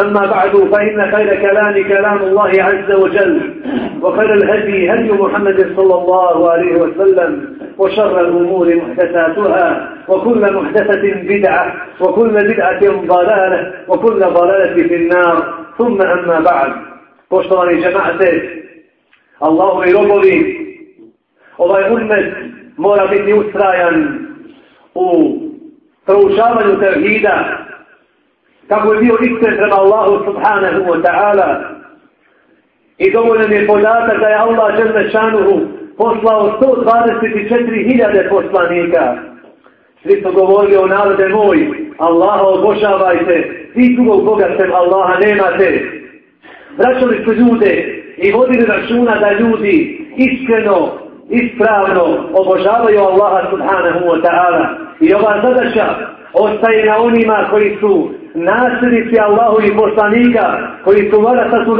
أما بعد فإن خير كلام كلام الله عز وجل وخير الهدي هدي محمد صلى الله عليه وسلم وشر الأمور محدثاتها وكل محدثة بدعة وكل بدعة ضلالة وكل ضلالة في النار. ثم أما بعد poštovani džemate, Allahovi robovi, ovaj umet mora biti ustrajan u proučavanju tevhida, kako je bio iskren prema Allahu subhanahu wa ta'ala. I dovoljen je podatak da je Allah žele šanuhu poslao 124.000 poslanika. Svi su govorili o narode moj, Allaha obožavajte, vi drugog Boga sem Allaha nemate vraćali su ljude i vodili računa da ljudi iskreno, ispravno obožavaju Allaha subhanahu wa ta'ala. I ova zadaća ostaje na onima koji su nasljednici Allahu i poslanika koji su varasa su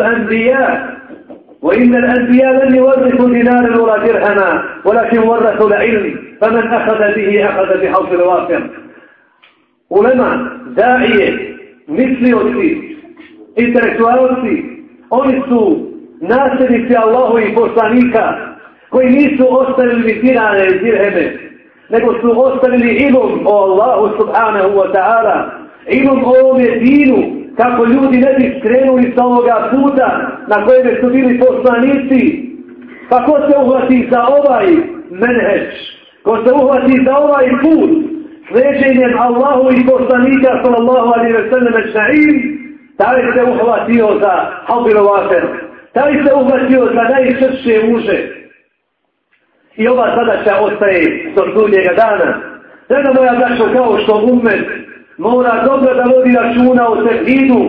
وإن الأنبياء لم يورثوا دينارا ولا درهما ولكن ورثوا العلم فمن أخذ به أخذ بحوض الواقع علماء داعية مثلي أوتي إنتلكتوالتي أونسو ناصري في الله وبوسانيكا كوي نيسو أوستل لدينار درهما نيسو أوستل لعلم. أو الله سبحانه وتعالى ilum ovome dinu, kako ljudi ne bi skrenuli sa ovoga puta na kojem su bili poslanici. Pa ko se uhvati za ovaj menheč, ko se uhvati za ovaj put, sveđenjem Allahu i poslanika sallallahu alaihi ve sallam ešna'im, taj se uhvatio za Halbilo Vater, taj se uhvatio za najsrše muže. I ova zadaća ostaje do drugega dana. Sada moja braćo kao što umet mora dobro da vodi računa o terhidu.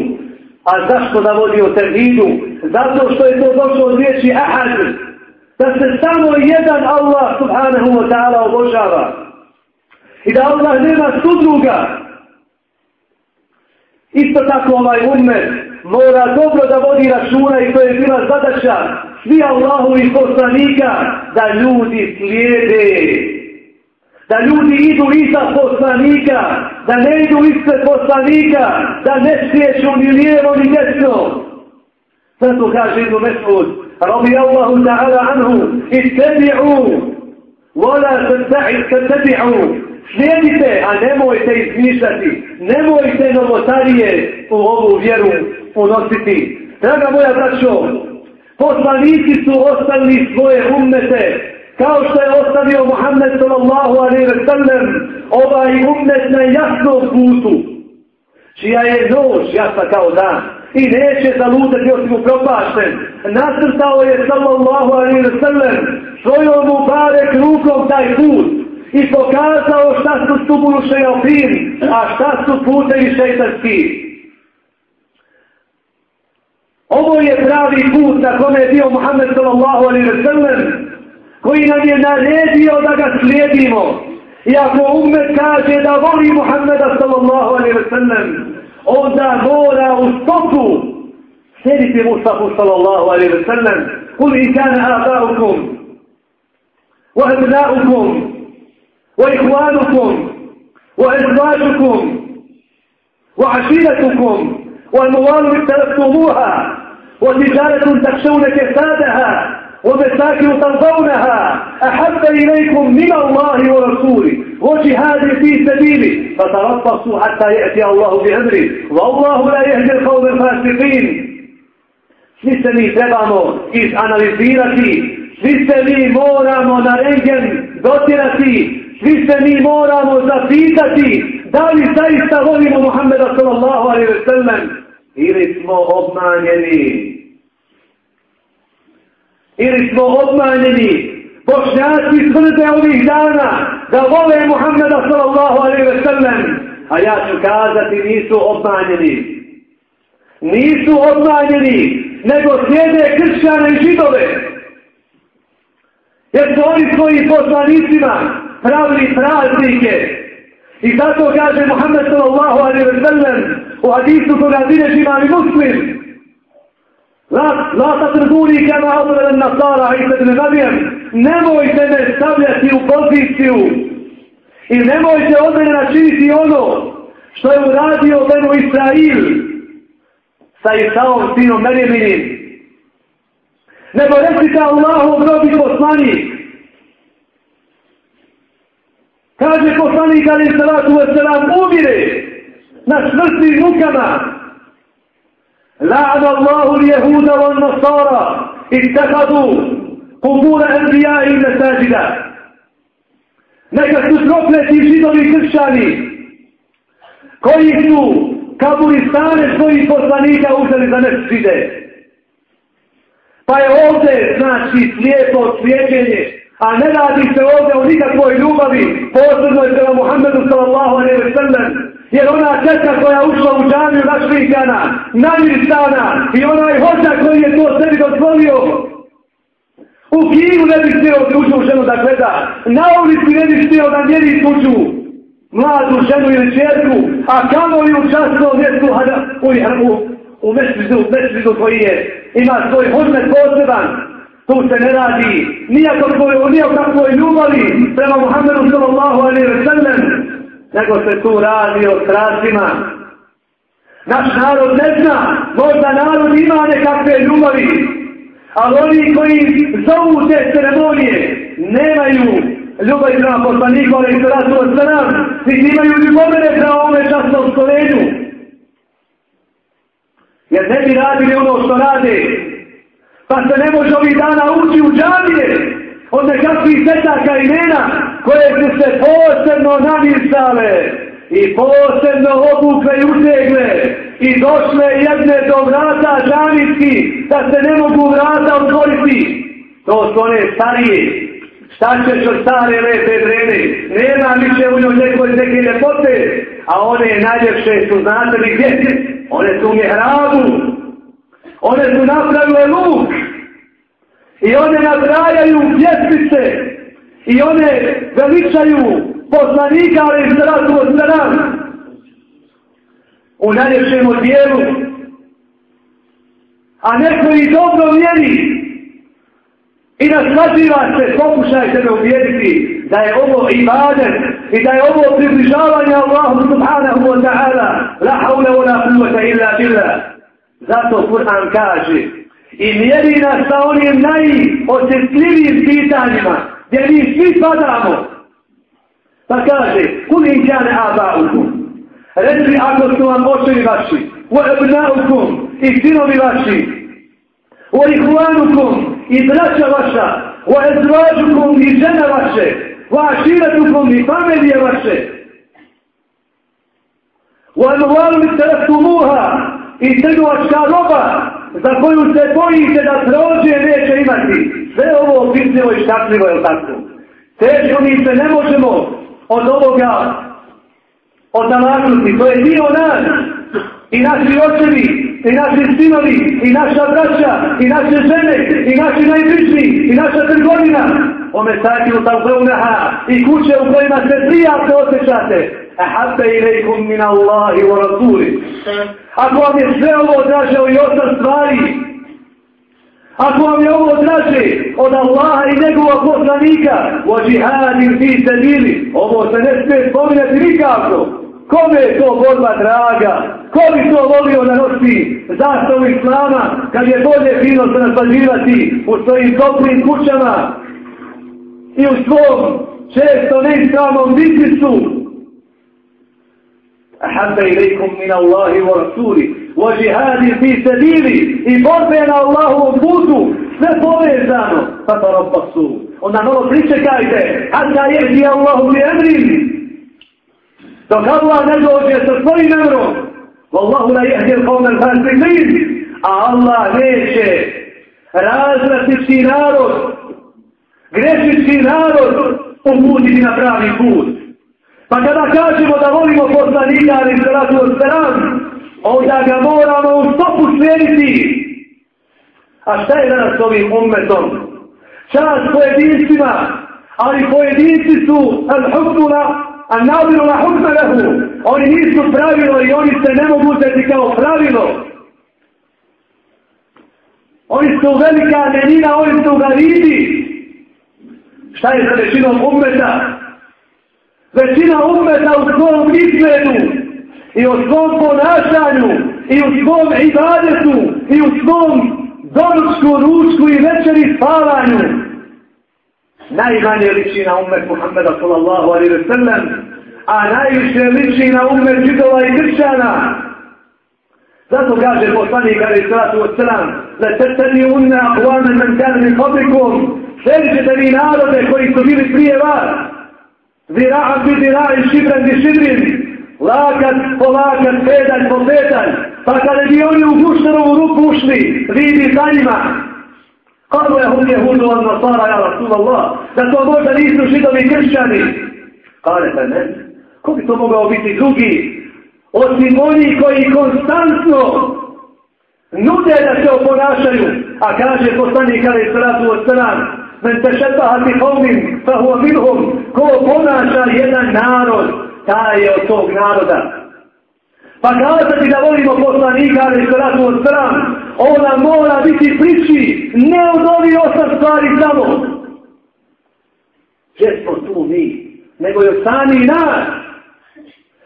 A zašto da vodi o terhidu? Zato što je to došlo od riječi ahad. Da se samo jedan Allah subhanahu wa ta'ala obožava. I da Allah nema sudruga. Isto tako ovaj ummet mora dobro da vodi računa i to je bila zadaća svi Allahu i poslanika da ljudi slijede. Da ljudi idu iza poslanika, da ne idu ispred poslanika, da ne sliječu ni lijevo ni desno. Zato kaže Ibn Mesud, رضي الله تعالى عنه اتبعوا ولا تتبعوا Slijedite, a nemojte izmišljati, nemojte novotarije u ovu vjeru unositi. Draga moja braćo, poslanici su ostavili svoje ummete, kao što je ostavio Muhammed sallallahu alaihi ve sellem, ovaj umet na jasnom putu, čija je nož jasna kao dan i neće zalutati osim upropašten. Nasrtao je sallallahu alaihi wa sallam svojom u barek rukom taj put i pokazao šta su stupuru šeofiri, a šta su putevi šeitarski. Ovo je pravi put na kome je bio Muhammed sallallahu alaihi wa sallam, koji nam je naredio da ga slijedimo. يقوم كاجد ضري محمد صلى الله عليه وسلم onda mora u stopu sjediti Mustafa sallallahu alaihi ve sellem kul i kane abaukum wa abnaukum wa ihwanukum wa izvađukum wa aširatukum wa muvalu istaraktuhuha wa tijaretum takšavne kesadaha ومساكن ترضونها أحب إليكم من الله ورسوله وجهاد في سبيله فتربصوا حتى يأتي الله بأمره والله لا يهدي القوم الفاسقين Svi se mi trebamo izanalizirati, svi se mi moramo na rengen dotirati, svi se mi moramo zapitati da li zaista volimo Muhammeda sallallahu alaihi ve sellem ili smo obmanjeni. Ili smo obmanjeni. Bošnjaci tvrde ovih dana da vole Muhammeda sallallahu alaihi ve sellem. A ja ću kazati nisu obmanjeni. Nisu obmanjeni, nego sjede kršćane i židove. Jer su oni svojim poslanicima pravili praznike. I zato kaže Muhammed sallallahu alaihi ve sellem u hadisu koga bilježi imam i muslim. La, la ta trguni kama odreden nasara i se ne. Nemojte me stavljati u poziciju i nemojte od mene načiniti ono što je uradio Benu Israil sa Isaom sinom Merjeminim. Nego recite Allahu grobi poslanik Kaže poslanik Ali Salatu Veselam umire na smrtnim rukama. لعن Allahu اليهود والنصارى اتخذوا nasara ittehadu مساجدا. Neka su prokleti židovi kršćani koji su kaburistane svojih poslanika uzeli za nesvide. Pa je ovdje znači slijepo svijećenje A ne radi se ovdje o nikakvoj ljubavi, posebno je prema Muhammedu sallallahu alaihi wa sallam, jer ona četka koja ušla u džamiju našlikana, namirsana i onaj hoća koji je to sebi dozvolio, u kinu ne bi smio tuđu ženu da gleda, na ulici ne bi smio da njeri tuđu mladu ženu ili čerku, a kamo i u častnom mjestu u, u, u mesvidu, mesvidu koji je, ima svoj hodmet poseban, Tu se ne radi nijakakvoj ljubavi prema Muhammedu sallallahu alaihi wa sallam, nego se tu radi o strastima. Naš narod ne zna, možda narod ima nekakve ljubavi, ali oni koji zovu te ceremonije, nemaju ljubavi prema poslaniku, ali se salatu wa stran, niti imaju ljubomene prema ovome častnom stoljenju. Jer ne bi radili ono što rade, pa se ne može ovih dana ući u džamije od nekakvih setaka imena koje su se posebno namisale i posebno obukle i utegle i došle jedne do vrata žanitki da se ne mogu vrata otvoriti. To su one starije. Šta ćeš od stare lepe vreme? Nema više u njoj nekoj neke ljepote, a one najljepše su znate li gdje? One su u mjehrabu, One su napravile luk. I one nabrajaju pjesmice. I one veličaju poslanika, ali iz od stran. U najljepšem odijelu A neko i dobro vjeri I nasvađiva se, pokušajte me uvjeriti da je ovo ibadet i da je ovo približavanje Allahu subhanahu wa ta'ala la hawla wa la quwwata illa billah. Zato Kur'an kaže i mjeri nas sa onim najosjetljivijim pitanjima gdje mi svi padamo. Pa kaže, kud in kane abaukum? Reci ako su vam očevi vaši, u ebnaukum i sinovi vaši, u ihvanukum i braća vaša, u ezvađukum i žene vaše, u aširatukum i familije vaše, u anuvalu mi teretumuha i trgovačka roba za koju se bojite da prođe neće imati. Sve ovo opisljivo i štakljivo je tako. Teško mi se ne možemo od ovoga odamaknuti. To je dio nas. I naši očevi, i naši sinovi, i naša braća, i naše žene, i naši najbližni, i naša trgovina. Ome sati u tavzeunaha i kuće u kojima se prijatno osjećate. Ahabbe ilaikum min Allahi wa Rasuli. Ako vam je sve ovo draže i osam stvari, ako vam je ovo draže od Allaha i njegova poslanika, o džihadim fi se bili, ovo se ne smije spominati nikako. Kome je to borba draga? Ko bi to volio da nosi zastavu Islama kad je bolje fino se naslađivati u svojim toplim kućama i u svom često neispravnom biznisu? أحب إليكم من الله ورسوله وجهاد في jihadi fi sabili i borbe na Allahovom putu. Sve povezano. Pa to ropasu. Onda malo pričekajte, hatta jehdi Allahu li emrim Dok Allah ne dođe sa svojim emrom, Wallahu la jehdi al-qawm al-fasiqin, a Allah neće razvratički narod, grešički narod uputiti na pravi put. Pa kada kažemo da volimo poslanika ali salatu od stran, onda ga moramo u stopu slijediti. A šta je danas ovim ummetom? Čast pojedincima, ali pojedinci su al-hukmuna a nabiru na hukmelehu. Oni nisu pravilo i oni se ne mogu uzeti kao pravilo. Oni su velika nenina, oni su garibi. Šta je za većinom ummeta? Većina umeta u svom izgledu i u svom ponašanju i u svom ibadetu i u svom doručku, ručku i večeri spavanju najmanje liči na umet Muhammeda sallallahu alaihi wa sallam, a najviše liči na umet židova i kršćana. Zato kaže poslanik alaihi sallatu wa sallam, da se tani unne akvane men kane fabrikom, sredite vi narode koji su bili prije vas, Zira'an bi zira'a šibren bi šibrin, lakat po lakat, pedalj po pedalj, pa kada bi oni u gušterovu ruku ušli, vi bi za njima, Kako je hum jehudu od Nasara, ja Rasul Allah, da to možda nisu židovi kršćani? Kale pa ne, ko bi to mogao biti drugi? Osim oni koji konstantno nude da se oponašaju, a kaže poslanik kada je sratu od strana, men te bi homim, fa huwa minhum, ko ponaša jedan narod, taj je od tog naroda. Pa kazati da volimo poslanika, ali se ratu od stran, ona mora biti priči, ne od ovih osam stvari samo. Gdje smo tu mi? Nego je sami nas.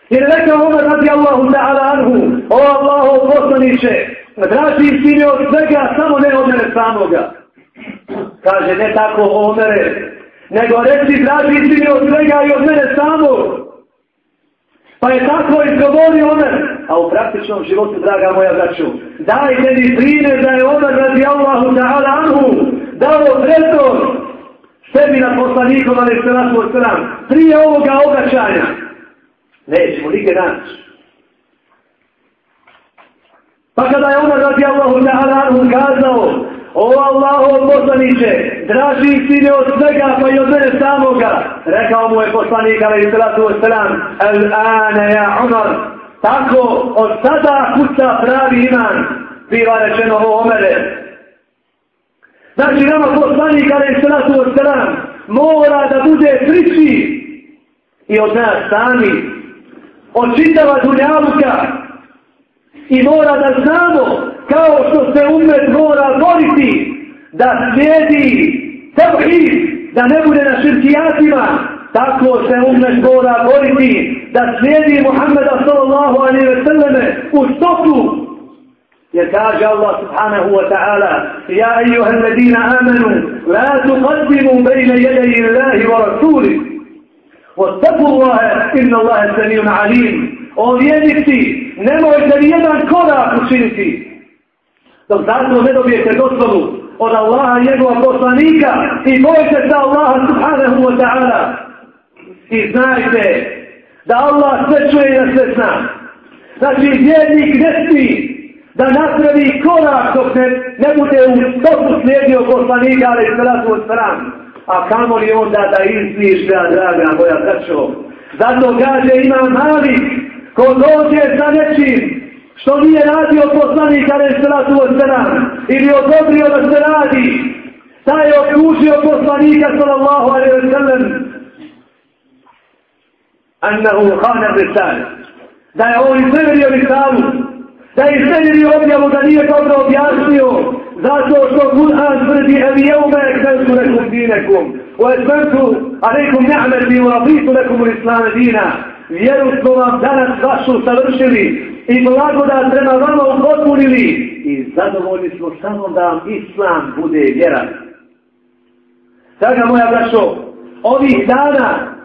Jer rekao ona radi Allahu ta'ala anhu, o Allahu poslaniće, dragi sine od svega, samo ne od mene samoga. Kaže, ne tako omere, nego reci dragi sine od svega i od mene samo. Pa je tako izgovori Omer. A u praktičnom životu, draga moja braću, dajte mi primjer da je Omer radi Allahu ta'ala anhu dao prednost sebi na poslanikom, ali se nas stran, prije ovoga obraćanja. Nećemo nike naći. Pa kada je Omer radi Allahu ta'ala anhu kazao, O Allaho poslaniće, draži si ne od svega pa i od mene samoga. Rekao mu je poslanik alaih sallatu wasalam, el ane ja Umar, tako od sada kuca pravi iman, biva rečeno o Omere. Znači nama poslanik alaih sallatu wasalam, mora da bude priči i od nas sami, od čitava dunjavuka, i mora da znamo kao što se umet mora boriti da slijedi tevhid, da ne bude na širkijatima, tako se umet mora boriti da slijedi Muhammeda sallallahu alaihi ve selleme u stopu. Jer kaže Allah subhanahu wa ta'ala Ja ejuha ladina amanu La tuqaddimu bejne jedej Allahi wa rasuli Wattaku Allahe inna Allahe samijun alim O vjernici, nemojte ni jedan korak učiniti dok zato ne dobijete dozvolu od Allaha i njegova poslanika i bojite se Allaha subhanahu wa ta'ala i znajte da Allah sve čuje i da sve zna. Znači, vjernik ne smi da napravi korak dok ne, ne bude u stopu slijedio poslanika, ali salatu od stran. A kamo li onda da izmišlja, draga moja braćo? Zato gađe ima mali ko dođe za nečim što nije radio poslanik ali se ratu od selam ili odobrio da se radi taj je okružio poslanika sallallahu alaihi wa sallam annahu khana risale da je on izverio risalu da je izverio objavu da nije dobro objasnio zato što Kur'an tvrdi evi jevme ekveltu nekum dinekum wa ekveltu alaikum ni'mer bi u rabitu nekum u islame dina vjeru smo vam danas vašu savršili i blagodat prema vama upotpunili i zadovoljni smo samo da vam Islam bude vjera. Draga moja brašo, ovih dana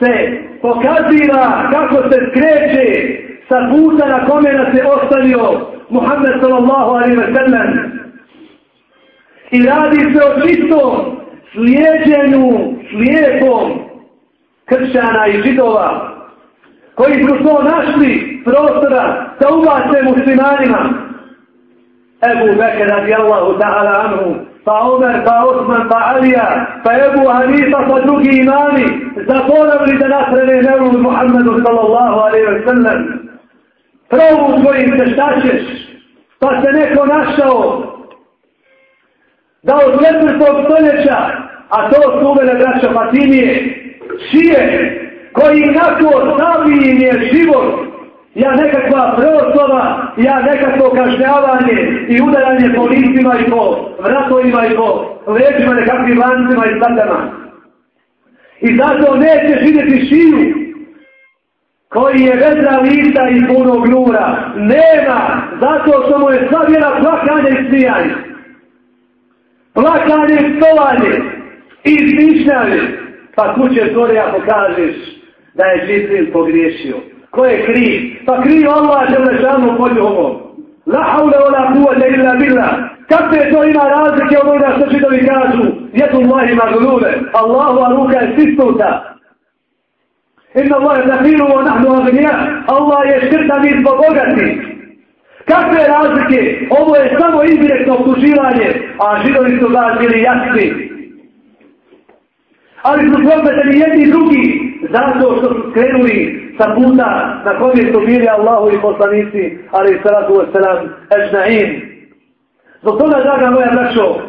se pokaziva kako se skreće sa puta na kome nas je ostavio Muhammed sallallahu alaihi wa sallam. I radi se o čistom slijedjenju slijepom kršćana i židova koji su to našli prostora da ubace muslimanima. Ebu Bekir radijallahu ta'ala anhu, pa Omer, pa Osman, pa Alija, pa Ebu Hanifa, pa drugi imami, zaboravili da nasrede nevu Muhammedu sallallahu alaihi wa sallam. Probu svojim se šta ćeš, pa se neko našao da od četvrtog stoljeća, a to su uvele braća Fatimije, šije, koji inako stavi im je život, ja nekakva preoslova, ja nekakvo kažnjavanje i udaranje po listima i po vratovima i po leđima nekakvim lancima i satama. I zato neće živjeti šiju koji je vedra lista i puno gnura. Nema, zato što mu je sva vjera plakanje i smijanje. Plakanje i stovanje i smišljanje. Pa kuće tvore ako kažeš da je Žibril pogriješio. Ko je kriv? Pa kriv Allah je lešanu pod ovo. La haule ola kuvata illa billah. Kakve to ima razlike od onoga što židovi kažu? Jetu Allahi maglule. Allahu ruka je stisnuta. Inna Allah je zahiru o nahnu agnija. Allah je škrta mi zbog bogati. Kakve razlike? Ovo je samo indirektno obtuživanje, a židovi su vas bili jasni. Ali su propeteni jedni i drugi, zato što su skrenuli sa puta na kojem su bili Allahu i poslanici, ali i salatu wasalam, ežna'in. Zbog toga, draga moja braćo,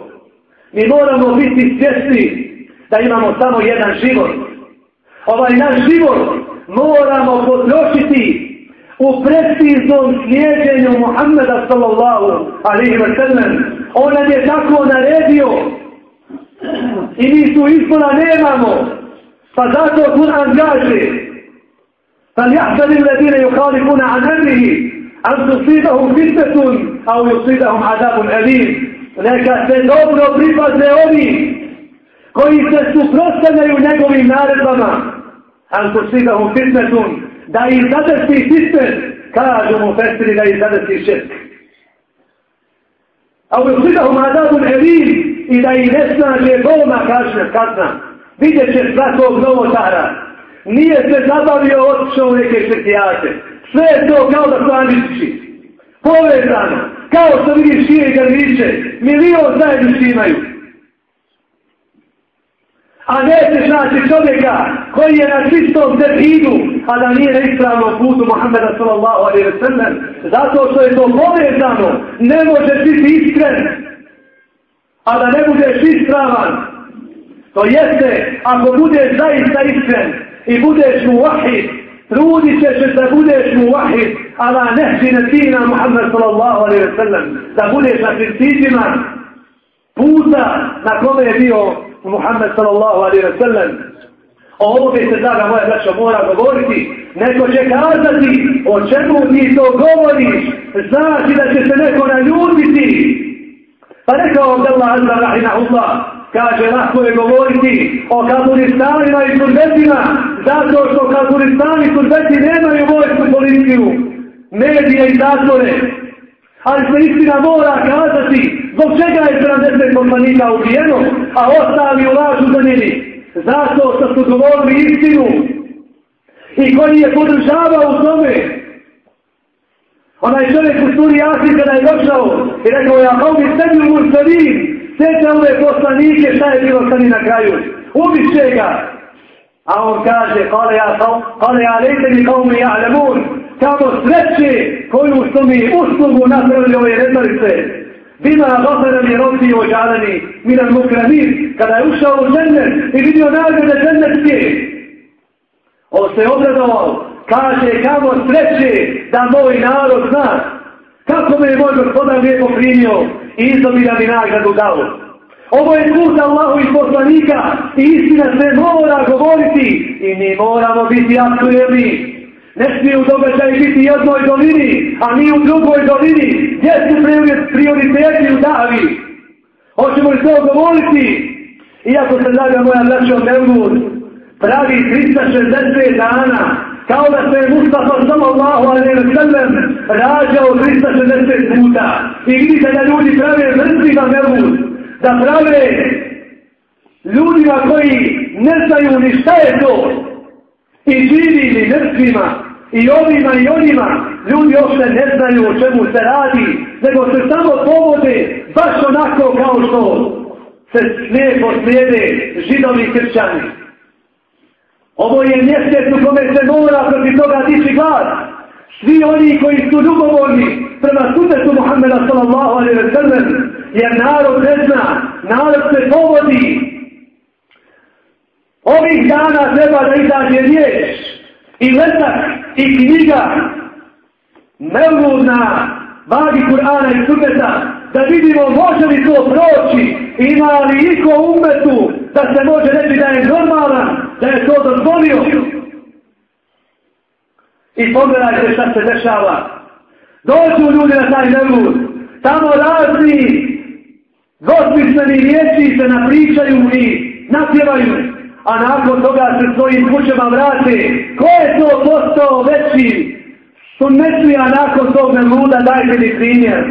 mi moramo biti svjesni da imamo samo jedan život. Ovaj naš život moramo potrošiti u preciznom slijedjenju Muhammeda sallallahu alihi wa sallam. On nam je tako naredio i mi tu izbora nemamo. Pa zato Kur'an kaže فليحذر الذين يخالفون عن امره ان تصيبهم فتنه او يصيبهم عذاب اليم neka se dobro pripaze oni koji se suprostavljaju njegovim naredbama an tusibahum fitnetun da ih zadesi fitnet kažu mu festri da ih zadesi šetk a u yusibahum adabun elim i da ih nesnaže bolna kažne kazna vidjet će svakog novotara nije se zabavio otišao u neke šrtijate. Sve je to kao da su. Povezano. Kao što vidiš šije i garniče. Milion zajednički imaju. A nećeš naći čovjeka koji je na čistom tevhidu, a da nije na ispravnom putu Muhammeda sallallahu alaihi wa sallam. Zato što je to povezano. Ne možeš biti iskren. A da ne budeš ispravan. To jeste, ako budeš zaista iskren, i budeš mu vahid, trudit ćeš da budeš mu vahid, ala nehsine tina Muhammed sallallahu alaihi wa sallam, da budeš na principima puta na kome je bio Muhammed sallallahu alaihi wa sallam. O ovome se, draga moja braća, mora govoriti. Neko će kazati o čemu ti to govoriš. Znači da će se neko naljutiti. Pa rekao Allah azza rahimahullah, kaže, lahko je govoriti o kaburistanima i turbetima, zato što kabulistani i turbeti nemaju vojsku policiju, medije i zatvore. Ali se istina mora kazati, zbog čega je 70 poslanika ubijeno, a ostali u lažu zanjeni. Zato što su govorili istinu i koji je podržavao u tome. Onaj čovjek u suri Asir kada je došao i rekao, ja kao mi sebi u Mursadim, Sjeća ove poslanike šta je bilo sa na kraju. Ubiće ga. A on kaže, kale ja, kale ja, lejte mi kao mi ja, lemun, kamo sreće koju su mi uslugu napravili ove redarice. Bima gafara mi robi ođalani, miran mukramir, kada je ušao u žennet i vidio nagrade zemljetske. On se obradovao, kaže, kamo sreće da moj narod zna Kako me je moj gospodar lijepo primio i izobira bi nagradu dao. Ovo je put Allahu i poslanika i istina se mora govoriti i mi moramo biti aktuelni. Ne smije u događaju biti jednoj dolini, a mi u drugoj dolini. Gdje su prioriteti u davi? Hoćemo li to govoriti? Iako se draga moja braća od Mevlud, pravi 360 dana, kao da se je Mustafa sallallahu alaihi wa sallam rađao 360 puta. I vidite da ljudi prave mrtvima mevud. da prave ljudima koji ne znaju ni šta je to i živi ni mrtvima i ovima i onima ljudi uopšte ne znaju o čemu se radi nego se samo povode baš onako kao što se slijepo slijede židovi kršćani. Ovo je mjesec u kome se mora protiv toga dići glas. Svi oni koji su ljubovorni prema sudetu Muhammeda sallallahu alaihi wa sallam, jer narod ne zna, narod se povodi. Ovih dana treba da izađe riječ i letak i knjiga mevludna vagi Kur'ana i Sunneta da vidimo može li to proći ima li iko umetu da se može reći da je normalan da je to dozvolio. I pogledajte šta se dešava. Dođu ljudi na taj nevud tamo razni gospismeni riječi se napričaju i napjevaju a nakon toga se svojim kućama vrate. Ko je to postao veći? Sunnetlija nakon tog nevuda dajte mi primjer.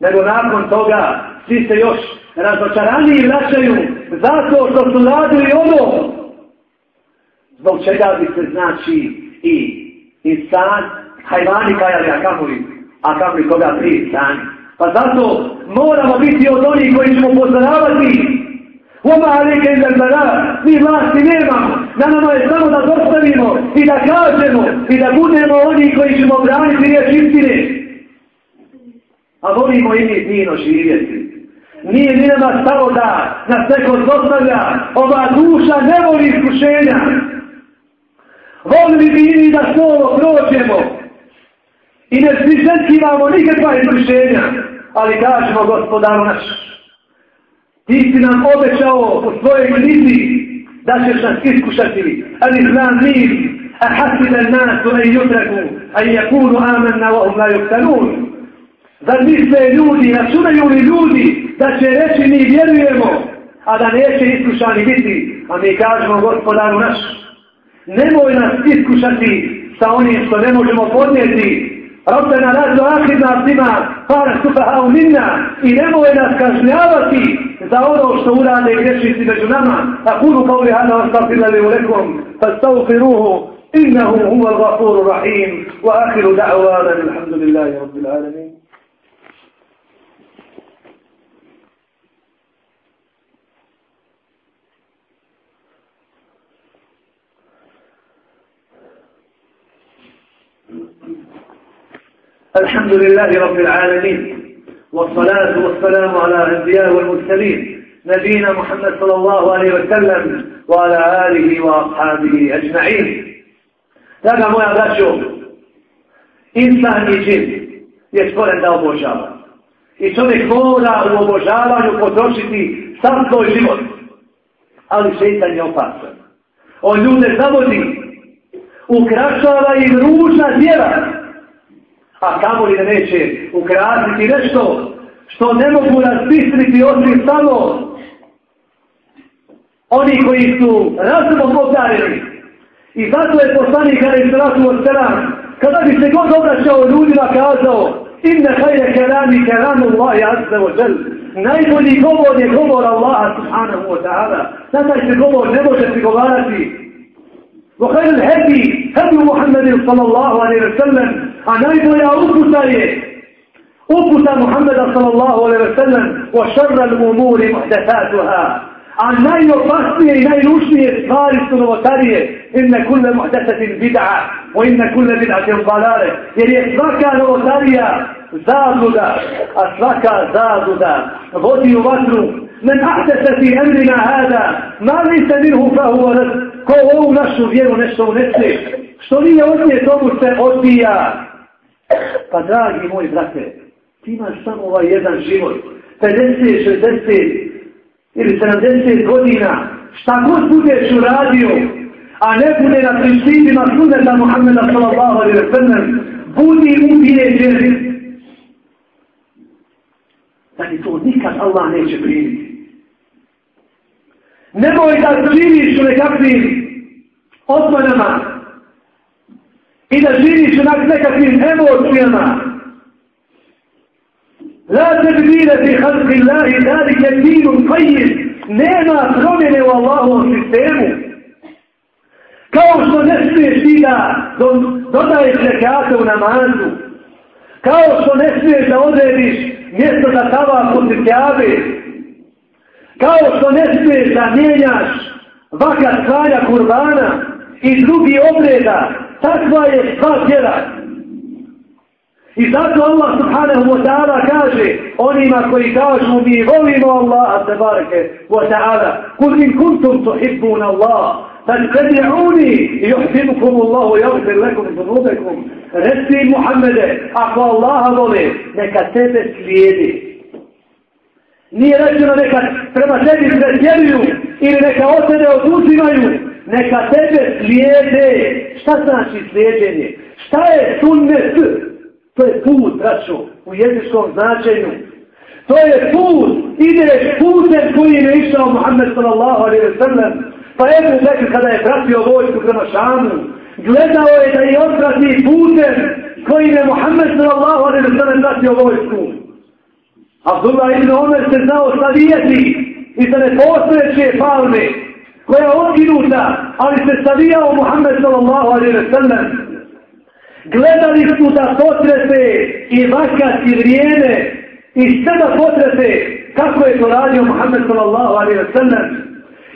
Nego nakon toga svi se još razočaraniji vraćaju zato što su radili ono zbog čega bi se znači i insan hajvani kajali a kamuli a kamuli koga tri insani pa zato moramo biti od onih koji ćemo pozdravati Oma alike i Albara, mi vlasti nemamo, na nama je samo da dostavimo i da kažemo i da budemo oni koji ćemo braniti riječ istine. A volimo i mi fino živjeti. Nije ni nama stalo da nas neko zostavlja, ova duša ne voli iskušenja. Volili bi i da slovo prođemo i ne svišetkivamo nikakva iskušenja, ali kažemo gospodaru naš, Ti si nam obećao u svojoj knjizi da ćeš nas iskušati. Ali znam mi, a hasile nasu a jutraku, a jakunu amanna wa um la yuktanun. Zar misle ljudi, računaju li ljudi da će reći mi vjerujemo, a da neće iskušani biti, a mi kažemo gospodaru naš, nemoj nas iskušati sa onim što ne možemo podnijeti, Rabbena ahidna tu'akhidna bima qala u minna i nemoj nas kažnjavati za ono što urade grešnici među nama. Aqulu qawli hada wastaghfiru li wa lakum fastaghfiruhu innahu huwa al-ghafurur rahim wa akhiru da'wana alhamdulillahi rabbil alamin. الحمد لله رب العالمين والصلاة والسلام على الأنبياء والمرسلين نبينا محمد صلى الله عليه وسلم وعلى آله وأصحابه أجمعين Draga moja braćo, insan i džin je stvoren da obožava. I čovjek mora u obožavanju potrošiti sam svoj život. Ali šeitan je opasan. On ljude zavodi, ukrašava im ružna djela, a kamo li da neće ukrasiti nešto što ne mogu raspisniti osim samo oni koji su razumom pozdarili. I zato je poslanik Ali Sratu Osteran, kada bi se god obraćao ljudima kazao, inne hajde kerami keramu Allahi azze o žel, najbolji govor je govor Allaha subhanahu wa ta'ala. Zataj se govor ne može prigovarati. Vokajl hebi, hebi Muhammedin sallallahu alaihi wa sallam, a najbolja uputa je uputa Muhammeda sallallahu alaihi wa sallam wa šarral umuri muhdefatuha a najopasnije i najrušnije stvari su novotarije. Inne kulle muhdefatin bid'a o inna kulle bid'atin balare jer je svaka novotarija zabluda a svaka zabluda vodi u vatru. من أحدث في أمرنا هذا ما ليس منه فهو رد كو هو نشو فيه نشو نسي شو نيه وديه تومو سي أوديه Pa dragi moji brate, ti imaš samo ovaj jedan život, 50, 60, ili 70 godina, šta god budeš uradio, a ne bude na principima suneta Muhammeda sallallahu alaihi wa sallam, budi ubijeđen. Da ti to nikad Allah neće primiti. Nemoj da živiš u nekakvim osmanama i da živiš u nekakvim emocijama. La tebdile fi halki Allahi dalike dinu qajim. Nema promjene u Allahovom sistemu. Kao što ne smiješ ti da dodaješ nekate u namazu. Kao što ne smiješ da odrediš mjesto za tava poslije kjave. Kao što ne smiješ da mijenjaš vakat kralja kurbana i drugi obreda. Takva je sva djela. I zato Allah subhanahu wa ta'ala kaže onima koji kažu mi volimo Allaha tabareke wa ta'ala kul in kuntum tuhibbun Allah فاتبعوني يحببكم الله ويغفر لكم ذنوبكم رسي محمد ako Allaha vole neka tebe slijedi nije rečeno neka prema tebi pretjeruju ili neka od tebe oduzimaju neka tebe slijede šta znači slijedjenje šta je sunnet To je put, braćo, u jezičkom značenju. To je put, ideš putem koji je išao Muhammed sallallahu alaihi wa sallam. Pa Ebu Bekr kada je pratio vojsku prema Šamu, gledao je da je odprati putem kojim je Muhammed sallallahu alaihi wa sallam pratio vojsku. Abdullah ibn Omer se znao stavijeti i za nepostojeće palme koja je odkinuta, ali se savijao Muhammed sallallahu alaihi wa sallam gledali su da potrese i vakat i vrijeme i sve da potrese kako je to radio Muhammed sallallahu alaihi wa sallam.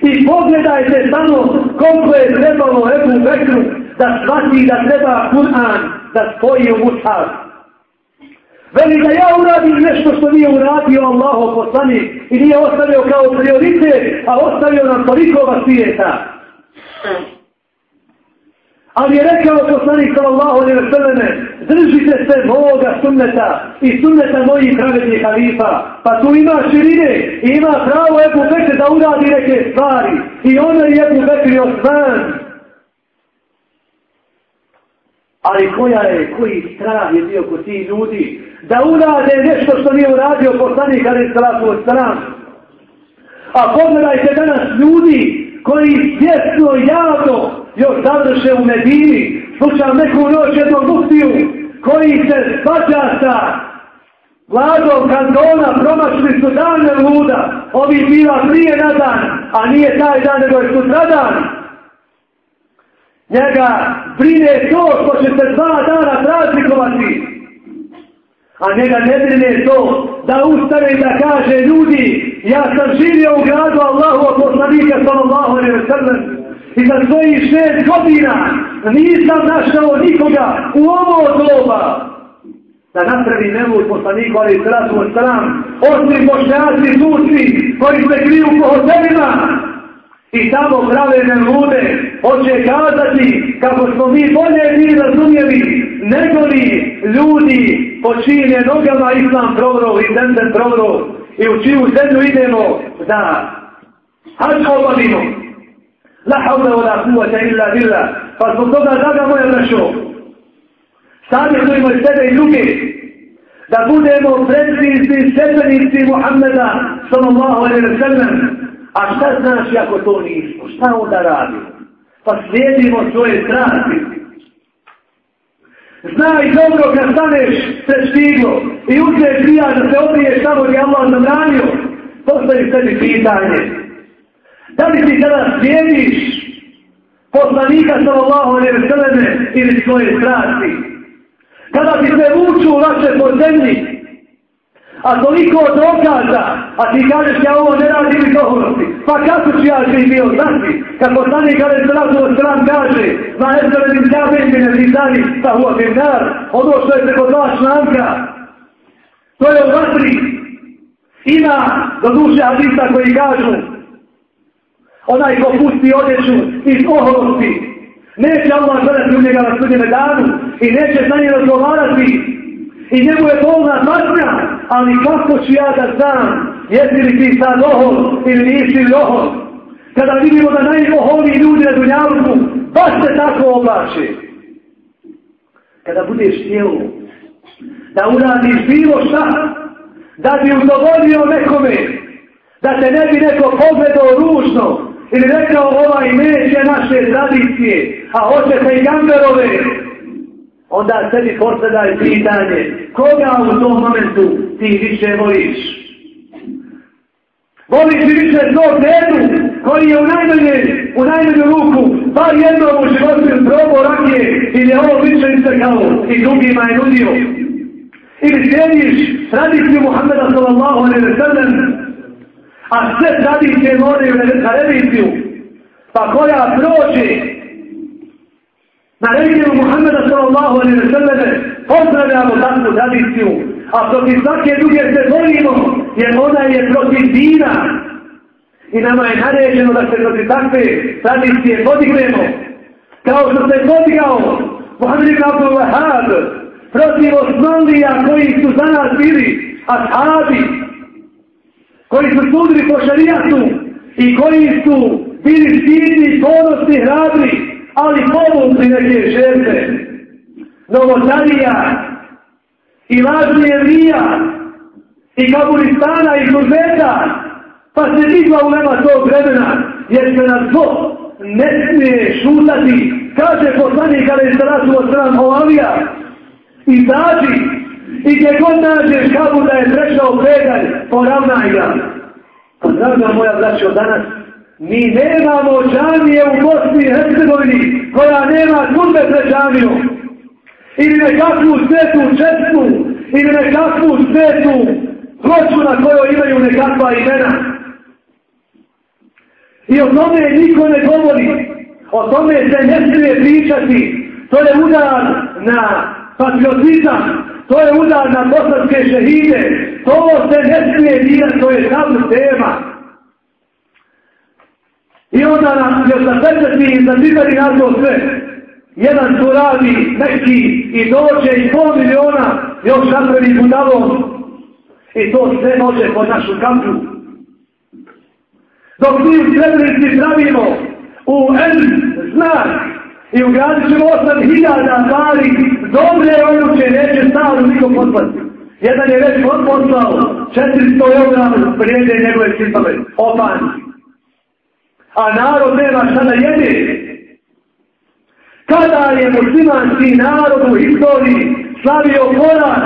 I pogledajte samo koliko je trebalo Ebu Bekru da shvati da treba Kur'an da spoji u Mushaf. Veli da ja uradim nešto što nije uradio Allaho poslani i nije ostavio kao prioritet, a ostavio nam toliko vasijeta. Ali je rekao poslanik sallallahu alejhi ve sallam, držite se moga sunneta i sunneta mojih pravednih halifa. Pa tu ima širine i ima pravo Ebu Bekr da uradi neke stvari. I on je Ebu Bekr Osman. Ali koja je, koji strah je bio kod tih ljudi da urade nešto što nije uradio poslanik Ali Salatu wa stran. A pogledajte danas ljudi koji svjesno, javno još završe u Medini, slušam neku noć jednog muftiju, koji se svađa sa vladom kantona, promašli su dane luda, ovi bila prije na dan, a nije taj dan, nego je sutradan. Njega brine to što će se dva dana razlikovati, a njega ne brine to da ustane i da kaže ljudi, ja sam živio u gradu Allahu, a poslanika sallallahu alaihi wa sallam, i za svojih šest godina nisam našao nikoga u ovo doba. Da napravi nemoj poslaniku ali sratu od stran osim bošnjaci tuci koji se kriju po hotelima i tamo prave nelude hoće kazati kako smo mi bolje bili razumjeli nego li ljudi počinje nogama islam provro i tenden provro i u čiju zemlju idemo da hač obavimo La hawla wa la illa billah. Pa zbog toga, draga moja brašo, savjetujemo sebe i druge, da budemo predstavnici sebenici Muhammeda sallallahu alaihi wa sallam. A šta znači ako to nismo? Šta onda radimo? Pa slijedimo svoje strasti. Znaj dobro kad staneš pred štiglo i uzmeš prija da se obriješ tamo gdje Allah zabranio, postavi sebi pitanje. Da li ti kada slijediš poslanika sallallahu alaihi wa sallam ili svoje strasti? Kada ti se vuču vaše po zemlji, a toliko dokaza, a ti kažeš ja ovo ne radim iz ohorosti, pa kako ću ja živ bio znati? Kad poslanik alaihi sallallahu stran kaže, na ne zove mi zjabe mi ne zizani, pa huo bi nar, ono što je preko dva članka, to je u vatri. Ima do duše hadisa koji kažu, onaj ko pusti odjeću iz oholosti, neće Allah gledati u njega na sudnjeme danu i neće za nje razgovarati i njemu je bolna zmačnja, ali kako ću ja da znam jesi li ti sad ohol ili nisi li ohol. Kada vidimo da najoholiji ljudi na dunjavku, baš se tako oblače. Kada budeš tijelo, da uradiš bilo šta, da bi udovolio nekome, da te ne bi neko pogledao ružno, ili rekao ovaj neće naše tradicije, a hoćete i gamberove, onda sebi postavljaj pitanje, koga u tom momentu ti više voliš? Voliš li više svog dedu, koji je u najmanje, u najmanju ruku, bar jednom u životu probao rakije, ili je ovo više istakao i drugima je nudio. Ili slijediš tradiciju Muhammeda sallallahu alaihi wa sallam, a sve tradicije moraju na reviziju, pa koja prođe na reviziju Muhammeda sallallahu alaihi wa sallam, pozdravljamo takvu tradiciju, a protiv svake druge se volimo, jer ona je protiv dina. I nama je naređeno da se protiv takve tradicije podignemo, kao što se podigao Muhammed ibn Abdul Wahab, protiv Osmanlija koji su za nas bili ashabi, koji su sudili po šarijatu i koji su bili stidni, ponosni, hrabri, ali povukli neke žerte. Novotarija i lažni Evrija i Kabulistana i Kurbeta, pa se digla u nema tog vremena, jer se na to ne smije šutati, kaže poslanik, ali je stratu od stran Ovalija, i daži, i gdje god nađeš kabu da je prešao predaj, poravnaj ga. Pa zdravlja moja braćo, danas mi nemamo džamije u Bosni i Hercegovini koja nema kurbe pred džamijom. Ili nekakvu svetu četku, ili nekakvu svetu ploču na kojoj imaju nekakva imena. I o tome niko ne govori. O tome se ne smije pričati. To je udar na patriotizam, to je udar na bosanske šehide, to se ne smije dirati, to je sam tema. I onda nam je za sečeti i za na to sve. Jedan tu radi neki i dođe i pol miliona još napravi budalom. I to sve može po našu kampu. Dok mi u Srebrenici pravimo u N znak i ugradit ćemo osam hiljada stvari, dobre odluče neće stavno niko poslati. Jedan je već poslao 400 eura prijede njegove cipave, opan. A narod nema šta da jede. Kada je muslimanski narod u historiji slavio poraz,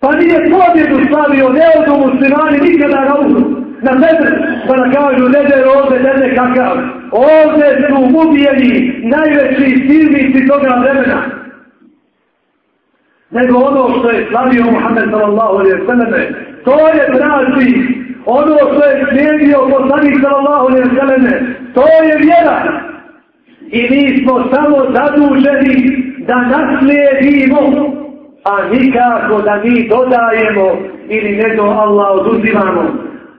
pa nije pobjedu slavio, ne odu muslimani nikada na uzu na sebe, pa da kažu ne der ovde, ne der kakav. Ovdje su ubijeni najveći silnici toga vremena. Nego ono što je slavio Muhammed sallallahu alaihi sallam, to je braći, ono što je slijedio poslanik sallallahu alaihi ve sallam, to je vjera. I mi smo samo zaduženi da naslijedimo, a nikako da mi dodajemo ili nego Allah oduzimamo.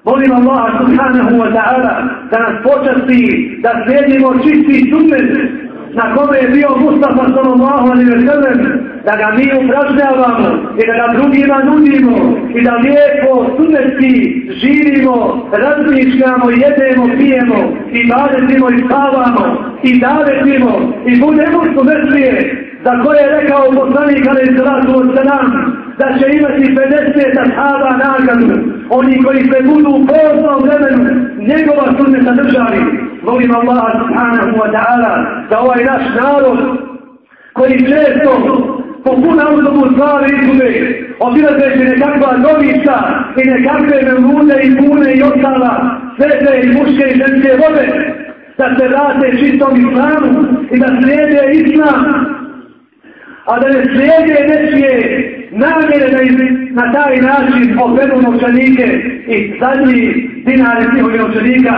Molim Allah subhanahu wa ta'ala da nas počasti, da slijedimo čisti sunnet na kome je bio Mustafa sallallahu alaihi wa sallam, da ga mi upražnjavamo i da ga drugima nudimo i da lijepo sunetski živimo, razmišljamo, jedemo, pijemo i badetimo i spavamo i davetimo i budemo su mrtvije za koje je rekao poslanik alaihi salatu od sallam da će imati 50 ashaba nagradu oni koji se budu u poznom vremenu njegova sunneta državi. Volim Allah subhanahu wa ta'ala da ovaj naš narod koji često po puna uzobu slavi izgube obilazeći nekakva novica i nekakve melune i pune i ostala svete i muške i ženske vode da se vrate čistom islamu i da slijede islam. A da ne slijede nečije namjere da iz, na taj način operu novčanike i zadnji dinari njihovi novčanika.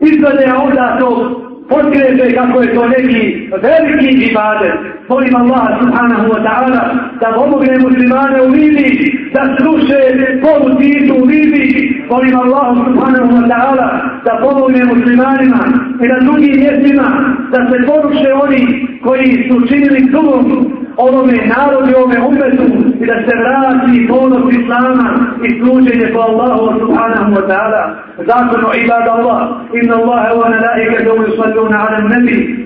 Izglede, a onda to podgreže kako je to neki veliki ibadet. Molim Allah subhanahu wa ta'ala da pomogne muslimane u Libiji, da sluše polu titu u Libiji. Molim Allah subhanahu wa ta'ala da pomogne muslimanima i na drugim mjestima da se poruše oni koji su činili zlom ovome narodu, ovome umetu i da se vrati ponos Islama i služenje po Allahu subhanahu wa ta'ala. Zakon o ibad Allah. Inna Allahe wa nalaike da usalluna ala nebi.